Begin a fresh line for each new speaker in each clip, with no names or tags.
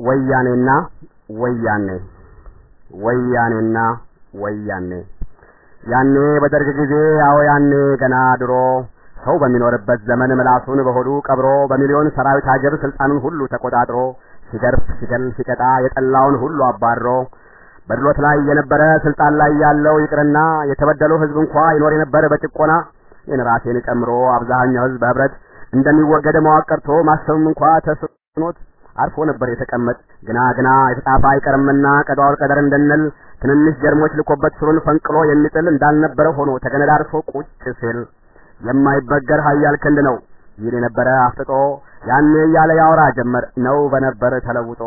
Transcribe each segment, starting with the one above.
ወያኔና ወያኔ። ወያኔና ወያኔ። ያኔ በደርግ ጊዜ ያው ያኔ ገና ድሮ ሰው በሚኖርበት ዘመን ምላሱን በሆዱ ቀብሮ በሚሊዮን ሰራዊት አጀብ ስልጣኑን ሁሉ ተቆጣጥሮ ሲገርፍ ሲገል ሲቀጣ የጠላውን ሁሉ አባሮ በድሎት ላይ የነበረ ስልጣን ላይ ያለው ይቅርና የተበደለው ህዝብ እንኳ ይኖር የነበረ በጭቆና ይህን ራሴን ጨምሮ አብዛኛው ህዝብ በህብረት እንደሚወገድ ማወቅ ቀርቶ ማሰብም እንኳ ተስኖት አርፎ ነበር የተቀመጥ። ግና ግና የተጣፋ አይቀርምና ቀዷል ቀደር እንድንል ትንንሽ ጀርሞች ልኮበት ስሩን ፈንቅሎ የሚጥል እንዳልነበረ ሆኖ ተገነዳርፎ ቁጭ ሲል የማይበገር ሀያል ክንድ ነው ይል የነበረ አፍጥጦ ያኔ እያለ ያወራ ጀመር። ነው በነበር ተለውጦ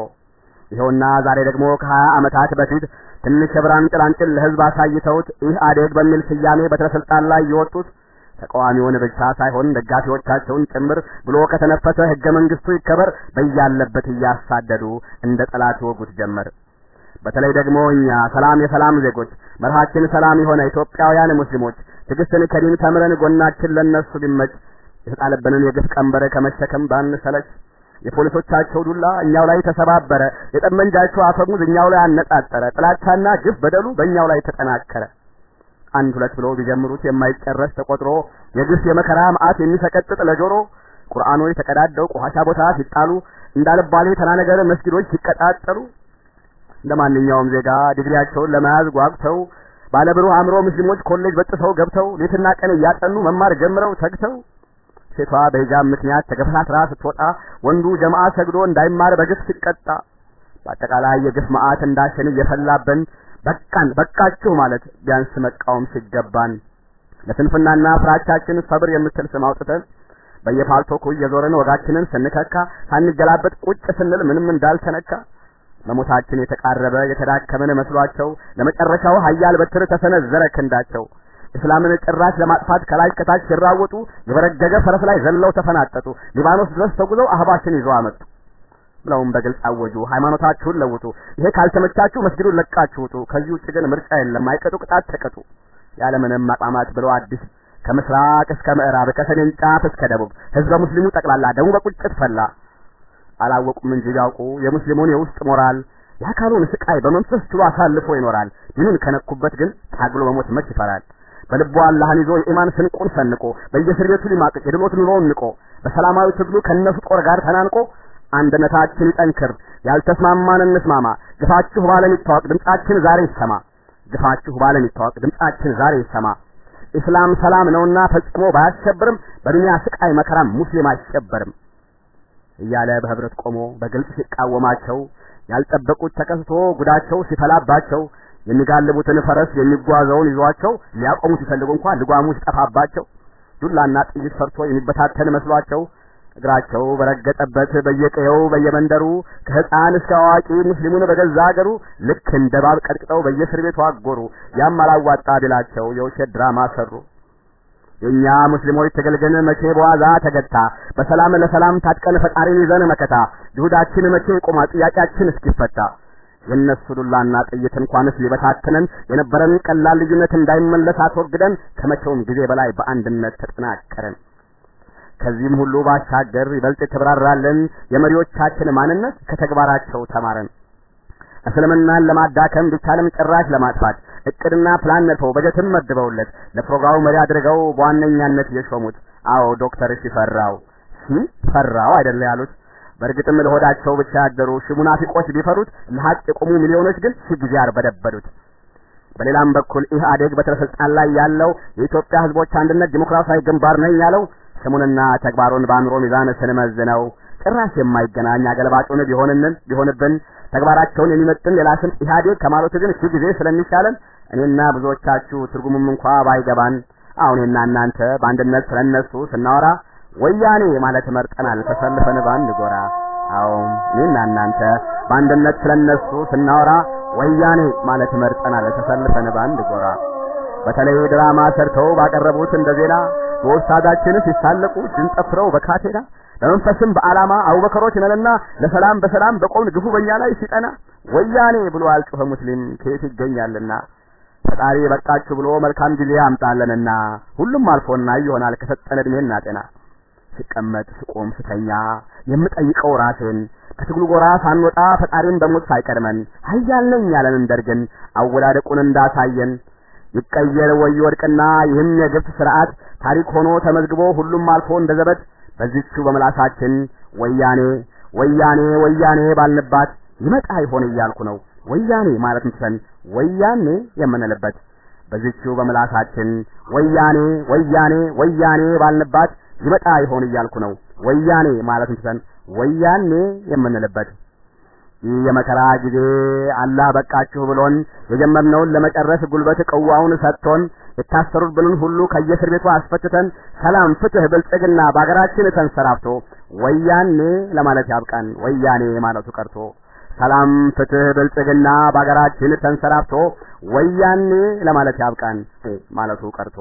ይኸውና ዛሬ ደግሞ ከሀያ ዓመታት በፊት ትንሽ የብርሃን ጭላንጭል ለህዝብ አሳይተውት ይህ አዴግ በሚል ስያሜ በትረ ላይ የወጡት ተቃዋሚውን ብቻ ሳይሆን ደጋፊዎቻቸውን ጭምር ብሎ ከተነፈሰ ህገ መንግስቱ ይከበር በያለበት እያሳደዱ እንደ ጠላት ወጉት ጀመር። በተለይ ደግሞ እኛ ሰላም የሰላም ዜጎች መርሃችን ሰላም የሆነ ኢትዮጵያውያን ሙስሊሞች ትዕግስትን ከዲን ተምረን ጎናችን ለነሱ ቢመች የተጣለብንን የግፍ ቀንበር ከመሸከም ባንሰለች የፖሊሶቻቸው ዱላ እኛው ላይ ተሰባበረ፣ የጠመንጃቸው አፈሙዝ እኛው ላይ አነጣጠረ፣ ጥላቻና ግፍ በደሉ በእኛው ላይ ተጠናከረ። አንድ ሁለት ብሎ ቢጀምሩት የማይጨረስ ተቆጥሮ የግፍ የመከራ መዓት የሚሰቀጥጥ ለጆሮ ቁርአኖች ተቀዳደው ቆሻሻ ቦታ ሲጣሉ እንዳልባሌ ተራ ነገር መስጊዶች ሲቀጣጠሉ እንደ ማንኛውም ዜጋ ዲግሪያቸውን ለመያዝ ጓጉተው ባለብሩህ አእምሮ ሙስሊሞች ኮሌጅ በጥሰው ገብተው ሌትና ቀን እያጠኑ መማር ጀምረው ተግተው ሴቷ በሂጃብ ምክንያት ተገፈታትራ ስትወጣ ወንዱ ጀማዓ ሰግዶ እንዳይማር በግፍ ሲቀጣ በአጠቃላይ የግፍ መዓት እንዳሸን እየፈላብን በቃን በቃችሁ ማለት ቢያንስ መቃወም ሲገባን። ለስንፍናና ፍራቻችን ሰብር የምትል ስም አውጥተን በየፓልቶኩ እየዞርን ወጋችንን ስንከካ ሳንገላበጥ ቁጭ ስንል ምንም እንዳልተነካ ለሞታችን የተቃረበ የተዳከመን መስሏቸው ለመጨረሻው ሀያል በትር ተሰነዘረ ክንዳቸው። እስላምን ጭራሽ ለማጥፋት ከላይ ከታች ሲራወጡ የበረገገ ፈረስ ላይ ዘለው ተፈናጠጡ። ሊባኖስ ድረስ ተጉዘው አህባሽን ይዘው አመጡ ብለውም በግልጽ አወጁ። ሃይማኖታችሁን ለውጡ። ይሄ ካልተመቻችሁ መስጊዱን ለቃችሁ ውጡ። ከዚህ ውጭ ግን ምርጫ የለም። አይቀጡ ቅጣት ተቀጡ። ያለምንም ማቅማማት ብለው አዲስ ከምስራቅ እስከ ምዕራብ ከሰሜን ጫፍ እስከ ደቡብ። ህዝበ ሙስሊሙ ጠቅላላ ደሙ በቁጭት ፈላ። አላወቁም እንጂ ያውቁ የሙስሊሙን የውስጥ ሞራል የአካሉን ስቃይ በመንፈስ ችሎ አሳልፎ ይኖራል። ዲኑን ከነኩበት ግን ታግሎ መሞት መች ይፈራል? በልቡ አላህን ይዞ የኢማን ስንቁን ሰንቆ በየእስር ቤቱ ሊማቅቅ የድሎት ኑሮውን ንቆ በሰላማዊ ትግሉ ከነሱ ጦር ጋር ተናንቆ አንድነታችን ይጠንክር ያልተስማማን እንስማማ። ግፋችሁ ባለም ይታወቅ ድምጻችን ዛሬ ይሰማ። ግፋችሁ ባለም ይታወቅ ድምጻችን ዛሬ ይሰማ። ኢስላም ሰላም ነውና ፈጽሞ ባያሸብርም በዱንያ ስቃይ መከራም ሙስሊም አይሸበርም እያለ በህብረት ቆሞ በግልጽ ሲቃወማቸው ያልጠበቁት ተከስቶ ጉዳቸው ሲፈላባቸው የሚጋልቡትን ፈረስ የሚጓዘውን ይዟቸው ሊያቆሙ ሲፈልጉ እንኳን ልጓሙ ሲጠፋባቸው ዱላና ጥይት ፈርቶ የሚበታተን መስሏቸው እግራቸው በረገጠበት በየቀየው በየመንደሩ ከህፃን እስከ አዋቂ ሙስሊሙን በገዛ አገሩ ልክ እንደ ባብ ቀጥቅጠው በየእስር ቤቱ አጎሩ። ያም አላዋጣ ቢላቸው የውሸት ድራማ ሰሩ። የእኛ ሙስሊሞች ትግል ግን መቼ በዋዛ ተገታ። በሰላም ለሰላም ታጥቀን ፈጣሪን ይዘን መከታ። ይሁዳችን መቼ ይቆማል ጥያቄያችን እስኪፈታ። የእነሱ ዱላና ጥይት እንኳንስ ሊበታትነን የነበረን ቀላል ልዩነት እንዳይመለስ አስወግደን ከመቼውም ጊዜ በላይ በአንድነት ተጠናከረን። ከዚህም ሁሉ ባሻገር ይበልጥ የተብራራልን የመሪዎቻችን ማንነት ከተግባራቸው ተማረን። እስልምናን ለማዳከም ቢቻልም ጭራሽ ለማጥፋት እቅድና ፕላን ነድፈው በጀትም መድበውለት ለፕሮግራሙ መሪ አድርገው በዋነኛነት የሾሙት አዎ ዶክተር ሲፈራው ሲፈራው አይደለ ያሉት በእርግጥም ለሆዳቸው ብቻ ያደሩ ሺህ ሙናፊቆች ቢፈሩት ለሀቅ የቆሙ ሚሊዮኖች ግን ጊዜ አርበደበዱት። በሌላም በኩል ኢህአዴግ በትረ ስልጣን ላይ ያለው የኢትዮጵያ ሕዝቦች አንድነት ዲሞክራሲያዊ ግንባር ነኝ ያለው ስሙንና ተግባሩን በአእምሮ ሚዛን ስንመዝነው ጭራሽ የማይገናኝ አገልባጩን ቢሆንንን ቢሆንብን ተግባራቸውን የሚመጥን ሌላ ስም ኢህአዴግ ከማለቱ ግን ሺህ ጊዜ ስለሚሻለን እኔና ብዙዎቻችሁ ትርጉሙም እንኳ ባይገባን አሁን እናንተ በአንድነት ስለነሱ ስናወራ ወያኔ ማለት መርጠናል ተሰልፈን በአንድ ጎራ። እኔና እናንተ በአንድነት ስለነሱ ስናወራ ወያኔ ማለት መርጠናል ተሰልፈን በአንድ ጎራ። በተለይ ድራማ ሰርተው ባቀረቡት እንደ ዜና በውስታዳችን ሲሳለቁ እጅን ጠፍረው በካቴና በመንፈስም በዓላማ አቡበከሮች ነንና ለሰላም በሰላም በቆምን ግፉ በእኛ ላይ ሲጠና ወያኔ ብሎ አልጮኸ ሙስሊም ከየት ይገኛልና? ፈጣሪ በቃችሁ ብሎ መልካም ጊዜ አምጣለንና ሁሉም አልፎና ይሆናል ከሰጠን እድሜና ጤና ስቀመጥ ስቆም ስተኛ የምጠይቀው ራሴን ከትግሉ ጎራ ሳንወጣ ፈጣሪን በሞት ሳይቀድመን ኃያል ነኝ ያለንን ደርግን አወዳደቁን እንዳሳየን ይቀየር ወይ ይወድቅና ይህም የግፍ ስርዓት ታሪክ ሆኖ ተመዝግቦ ሁሉም አልፎ እንደ ዘበት በዚቹ በምላሳችን ወያኔ ወያኔ ወያኔ ባልንባት ይመጣ ይሆን እያልኩ ነው። ወያኔ ማለት ምትሰን ወያኔ የምንልበት በዚቹ በምላሳችን ወያኔ ወያኔ ወያኔ ባልንባት ይመጣ ይሆን እያልኩ ነው። ወያኔ ማለት ምትሰን ወያኔ የምንልበት ይህ የመከራ ጊዜ አላህ በቃችሁ ብሎን የጀመርነውን ለመጨረስ ጉልበት ቅዋውን ሰጥቶን የታሰሩብንን ሁሉ ከየእስር ቤቱ አስፈትተን ሰላም፣ ፍትህ፣ ብልጽግና በሀገራችን ተንሰራፍቶ ወያኔ ለማለት ያብቃን። ወያኔ ማለቱ ቀርቶ ሰላም፣ ፍትህ፣ ብልጽግና በሀገራችን ተንሰራፍቶ ወያኔ ለማለት ያብቃን ማለቱ ቀርቶ